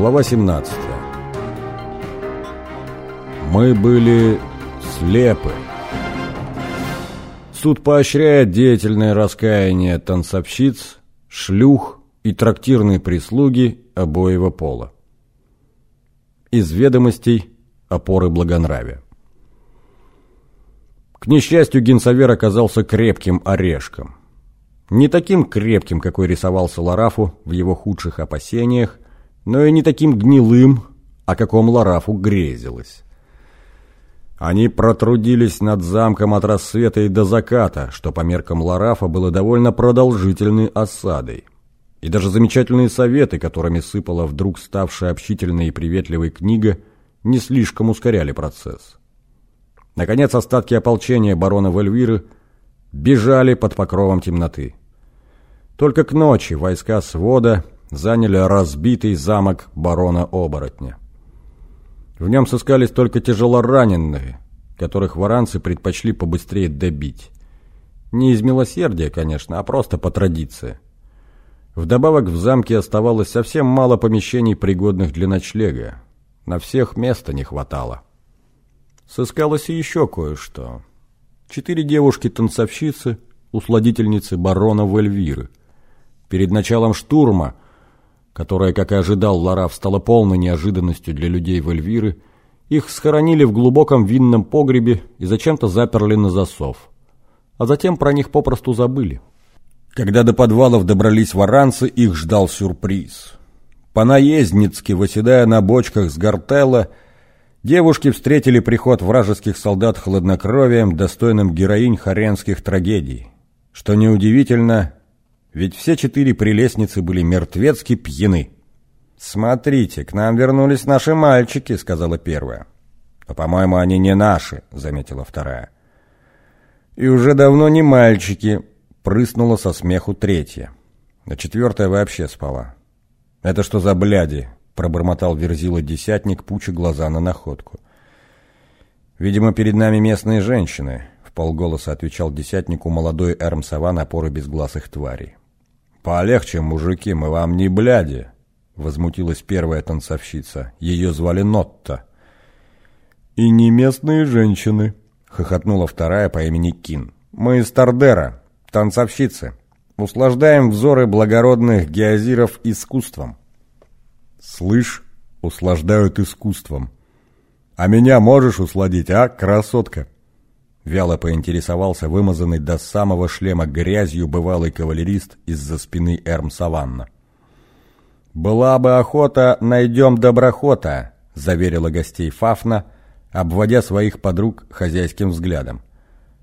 Глава 17 Мы были слепы. Суд поощряет деятельное раскаяние танцовщиц, шлюх и трактирной прислуги обоего пола. Из ведомостей опоры благонравия. К несчастью, Генсавер оказался крепким орешком. Не таким крепким, какой рисовался Ларафу в его худших опасениях, но и не таким гнилым, о каком Ларафу грезилось. Они протрудились над замком от рассвета и до заката, что по меркам Ларафа было довольно продолжительной осадой. И даже замечательные советы, которыми сыпала вдруг ставшая общительной и приветливой книга, не слишком ускоряли процесс. Наконец, остатки ополчения барона Вельвиры бежали под покровом темноты. Только к ночи войска свода заняли разбитый замок барона-оборотня. В нем сыскались только тяжелораненые, которых варанцы предпочли побыстрее добить. Не из милосердия, конечно, а просто по традиции. Вдобавок в замке оставалось совсем мало помещений, пригодных для ночлега. На всех места не хватало. Сыскалось и еще кое-что. Четыре девушки-танцовщицы, усладительницы барона Вельвиры. Перед началом штурма – которая, как и ожидал Лараф, стала полной неожиданностью для людей в Эльвиры, их схоронили в глубоком винном погребе и зачем-то заперли на засов. А затем про них попросту забыли. Когда до подвалов добрались варанцы, их ждал сюрприз. По-наездницки, выседая на бочках с гортелла, девушки встретили приход вражеских солдат хладнокровием, достойным героинь харенских трагедий. Что неудивительно, ведь все четыре прелестницы были мертвецки пьяны. «Смотрите, к нам вернулись наши мальчики», — сказала первая. «А, по-моему, они не наши», — заметила вторая. «И уже давно не мальчики», — прыснула со смеху третья. А четвертая вообще спала. «Это что за бляди?» — пробормотал верзила десятник, пуча глаза на находку. «Видимо, перед нами местные женщины», — в полголоса отвечал десятнику молодой Эрмсова напоры безгласых тварей. «Полегче, мужики, мы вам не бляди!» Возмутилась первая танцовщица. Ее звали Нотта. «И не местные женщины!» Хохотнула вторая по имени Кин. «Мы из Тардера, танцовщицы. Услаждаем взоры благородных геозиров искусством». «Слышь, услаждают искусством. А меня можешь усладить, а, красотка?» Вяло поинтересовался вымазанный до самого шлема грязью бывалый кавалерист из-за спины Эрм Саванна. «Была бы охота, найдем доброхота», — заверила гостей Фафна, обводя своих подруг хозяйским взглядом.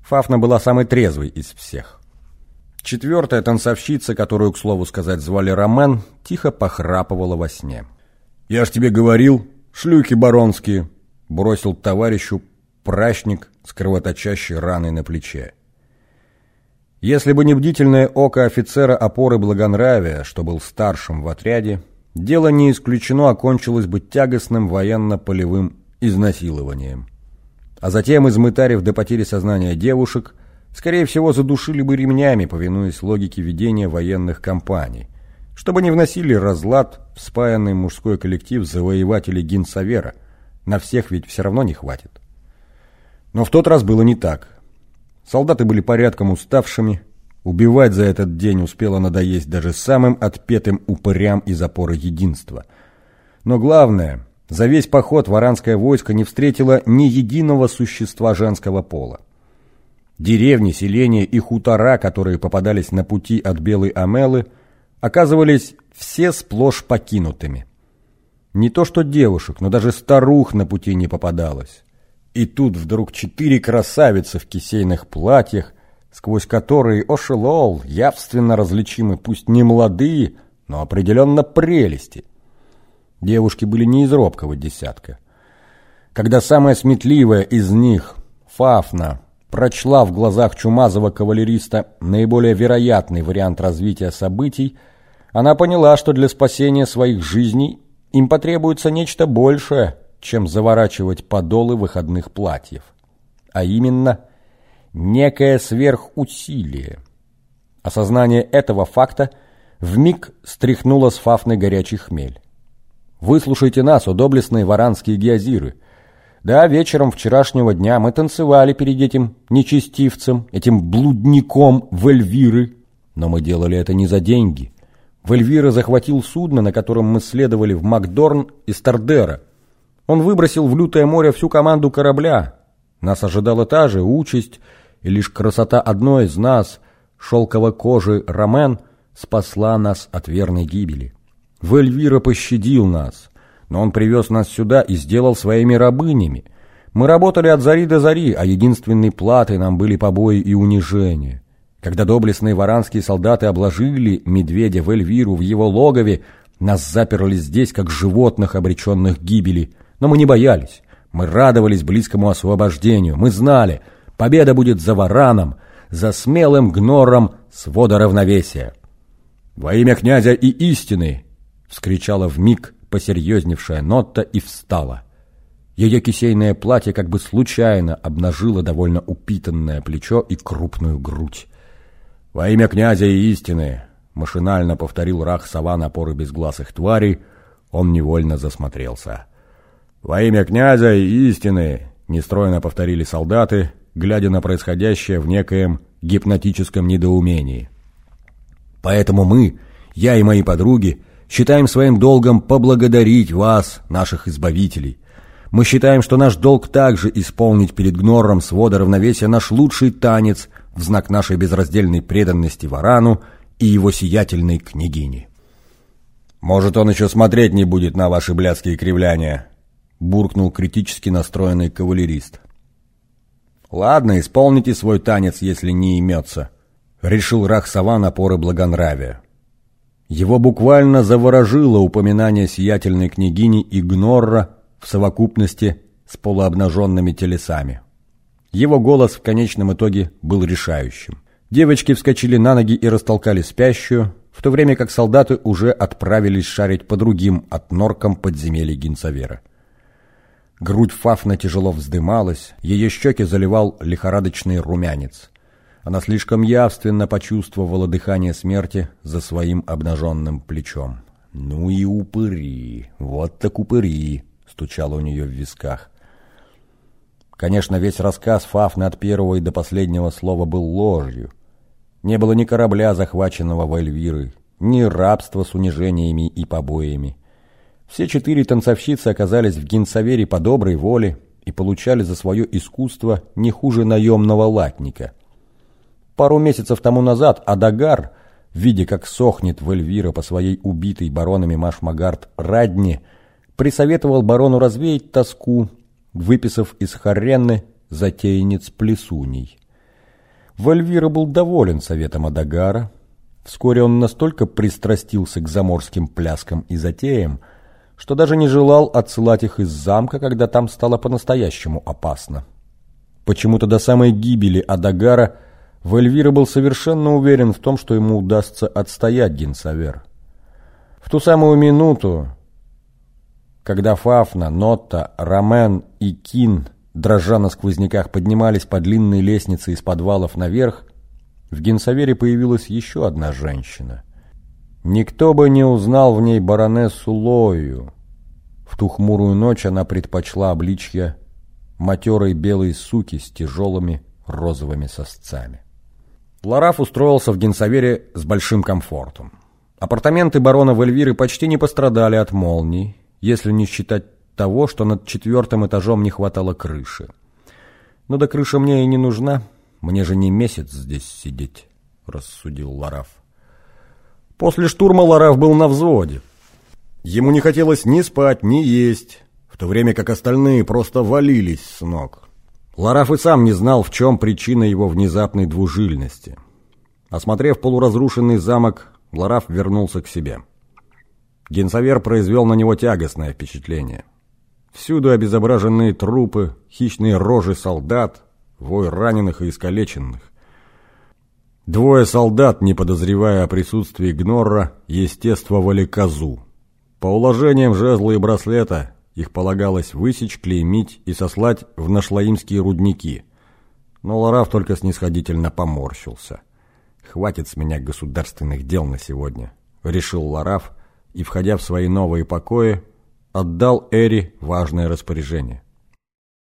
Фафна была самой трезвой из всех. Четвертая танцовщица, которую, к слову сказать, звали Ромен, тихо похрапывала во сне. «Я ж тебе говорил, шлюхи баронские!» бросил товарищу прачник с кровоточащей раной на плече. Если бы не бдительное око офицера опоры благонравия, что был старшим в отряде, дело не исключено окончилось бы тягостным военно-полевым изнасилованием. А затем, измытарив до потери сознания девушек, скорее всего, задушили бы ремнями, повинуясь логике ведения военных кампаний, чтобы не вносили разлад в спаянный мужской коллектив завоевателей Гинсавера. На всех ведь все равно не хватит. Но в тот раз было не так. Солдаты были порядком уставшими. Убивать за этот день успело надоесть даже самым отпетым упырям из опоры единства. Но главное, за весь поход варанское войско не встретило ни единого существа женского пола. Деревни, селения и хутора, которые попадались на пути от Белой Амелы, оказывались все сплошь покинутыми. Не то что девушек, но даже старух на пути не попадалось. И тут вдруг четыре красавицы в кисейных платьях, сквозь которые ошелол, явственно различимы, пусть не молодые, но определенно прелести. Девушки были не из робкого десятка. Когда самая сметливая из них, Фафна, прочла в глазах чумазого кавалериста наиболее вероятный вариант развития событий, она поняла, что для спасения своих жизней им потребуется нечто большее – чем заворачивать подолы выходных платьев, а именно некое сверхусилие. Осознание этого факта вмиг стряхнуло с Фафны горячий хмель. Выслушайте нас, о доблестные варанские геозиры. Да, вечером вчерашнего дня мы танцевали перед этим нечестивцем, этим блудником в Эльвиры. Но мы делали это не за деньги. Вельвира захватил судно, на котором мы следовали в Макдорн из Тардера. Он выбросил в лютое море всю команду корабля. Нас ожидала та же участь, и лишь красота одной из нас, шелковой кожи Ромен, спасла нас от верной гибели. Вельвира пощадил нас, но он привез нас сюда и сделал своими рабынями. Мы работали от зари до зари, а единственной платой нам были побои и унижения. Когда доблестные варанские солдаты обложили медведя в Эльвиру в его логове, нас заперли здесь, как животных, обреченных гибели. Но мы не боялись. Мы радовались близкому освобождению. Мы знали, победа будет за вараном, за смелым гнором свода равновесия. «Во имя князя и истины!» — вскричала вмиг посерьезневшая Нотта и встала. Ее кисейное платье как бы случайно обнажило довольно упитанное плечо и крупную грудь. «Во имя князя и истины!» — машинально повторил Рах сова напоры безгласых тварей, он невольно засмотрелся. «Во имя князя и истины!» — нестройно повторили солдаты, глядя на происходящее в некоем гипнотическом недоумении. «Поэтому мы, я и мои подруги, считаем своим долгом поблагодарить вас, наших избавителей. Мы считаем, что наш долг также исполнить перед Гнором свода равновесия наш лучший танец — в знак нашей безраздельной преданности Варану и его сиятельной княгине. «Может, он еще смотреть не будет на ваши блядские кривляния», — буркнул критически настроенный кавалерист. «Ладно, исполните свой танец, если не имется», — решил Рахсава напоры благонравия. Его буквально заворожило упоминание сиятельной княгини Игнорра в совокупности с полуобнаженными телесами. Его голос в конечном итоге был решающим. Девочки вскочили на ноги и растолкали спящую, в то время как солдаты уже отправились шарить по другим от норкам подземелий Гинцавера. Грудь Фафна тяжело вздымалась, ее щеки заливал лихорадочный румянец. Она слишком явственно почувствовала дыхание смерти за своим обнаженным плечом. «Ну и упыри! Вот так упыри!» — стучало у нее в висках. Конечно, весь рассказ Фафны от первого и до последнего слова был ложью. Не было ни корабля, захваченного в Эльвиры, ни рабства с унижениями и побоями. Все четыре танцовщицы оказались в Гинсавере по доброй воле и получали за свое искусство не хуже наемного латника. Пару месяцев тому назад Адагар, видя, как сохнет в Эльвира по своей убитой баронами Машмагард Радне, присоветовал барону развеять тоску выписав из Харенны затейниц плесуней. Вальвира был доволен советом Адагара. Вскоре он настолько пристрастился к заморским пляскам и затеям, что даже не желал отсылать их из замка, когда там стало по-настоящему опасно. Почему-то до самой гибели Адагара Вальвира был совершенно уверен в том, что ему удастся отстоять Генсавер. В ту самую минуту, когда Фафна, Нотта, Ромен и Кин, дрожа на сквозняках, поднимались по длинной лестнице из подвалов наверх, в Генсавере появилась еще одна женщина. Никто бы не узнал в ней баронессу Лою. В ту хмурую ночь она предпочла обличья матерой белой суки с тяжелыми розовыми сосцами. Лараф устроился в Генсавере с большим комфортом. Апартаменты барона Вельвиры почти не пострадали от молний, если не считать того, что над четвертым этажом не хватало крыши. Но да крыша мне и не нужна, мне же не месяц здесь сидеть, рассудил Лараф. После штурма Лараф был на взводе. Ему не хотелось ни спать, ни есть, в то время как остальные просто валились с ног. Лараф и сам не знал, в чем причина его внезапной двужильности. Осмотрев полуразрушенный замок, Лараф вернулся к себе. Генсавер произвел на него тягостное впечатление. Всюду обезображенные трупы, хищные рожи солдат, вой раненых и искалеченных. Двое солдат, не подозревая о присутствии Гнорра, естествовали козу. По уложениям жезла и браслета их полагалось высечь, клеймить и сослать в нашлаимские рудники. Но Лараф только снисходительно поморщился. «Хватит с меня государственных дел на сегодня», — решил Лараф, — и, входя в свои новые покои, отдал Эри важное распоряжение.